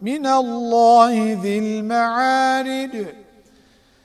من الله ذي المعارج.